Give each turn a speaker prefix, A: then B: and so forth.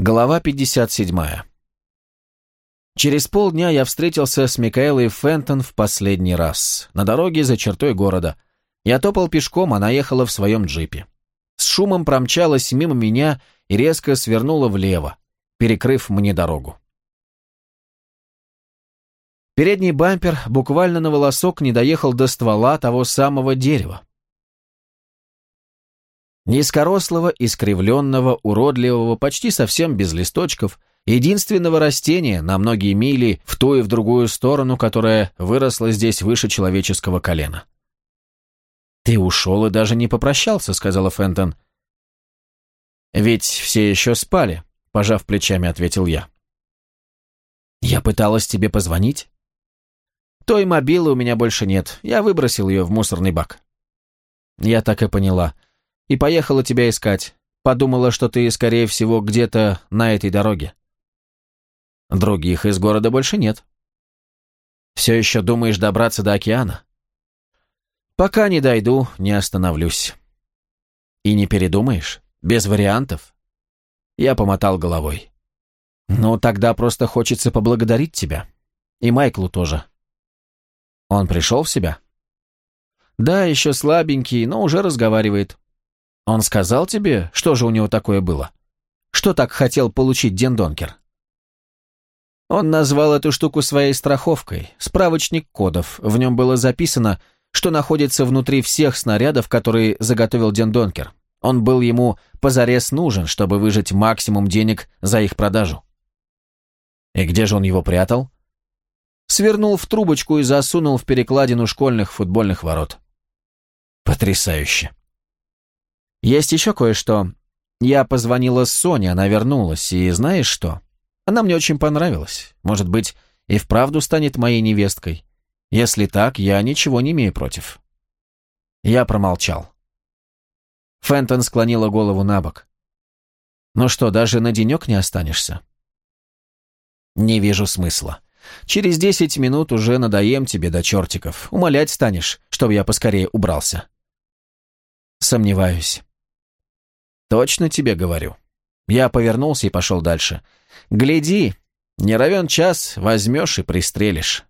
A: Глава 57. Через полдня я встретился с Микаэлой Фентон в последний раз, на дороге за чертой города. Я топал пешком, она ехала в своем джипе. С шумом промчалась мимо меня и резко свернула влево, перекрыв мне дорогу. Передний бампер буквально на волосок не доехал до ствола того самого дерева. Низкорослого, искривленного, уродливого, почти совсем без листочков, единственного растения на многие мили в ту и в другую сторону, которое выросло здесь выше человеческого колена. «Ты ушел и даже не попрощался», — сказала Фентон. «Ведь все еще спали», — пожав плечами, ответил я. «Я пыталась тебе позвонить?» «Той мобилы у меня больше нет. Я выбросил ее в мусорный бак». «Я так и поняла и поехала тебя искать. Подумала, что ты, скорее всего, где-то на этой дороге. Других из города больше нет. Все еще думаешь добраться до океана? Пока не дойду, не остановлюсь. И не передумаешь? Без вариантов? Я помотал головой. Ну, тогда просто хочется поблагодарить тебя. И Майклу тоже. Он пришел в себя? Да, еще слабенький, но уже разговаривает. Он сказал тебе, что же у него такое было? Что так хотел получить Ден Донкер? Он назвал эту штуку своей страховкой, справочник кодов. В нем было записано, что находится внутри всех снарядов, которые заготовил Ден Донкер. Он был ему позарез нужен, чтобы выжать максимум денег за их продажу. И где же он его прятал? Свернул в трубочку и засунул в перекладину школьных футбольных ворот. Потрясающе. Есть еще кое-что. Я позвонила Соне, она вернулась, и знаешь что? Она мне очень понравилась. Может быть, и вправду станет моей невесткой. Если так, я ничего не имею против. Я промолчал. Фентон склонила голову на бок. «Ну что, даже на денек не останешься?» «Не вижу смысла. Через десять минут уже надоем тебе до чертиков. Умолять станешь, чтобы я поскорее убрался». «Сомневаюсь. «Точно тебе говорю». Я повернулся и пошел дальше. «Гляди, не равен час, возьмешь и пристрелишь».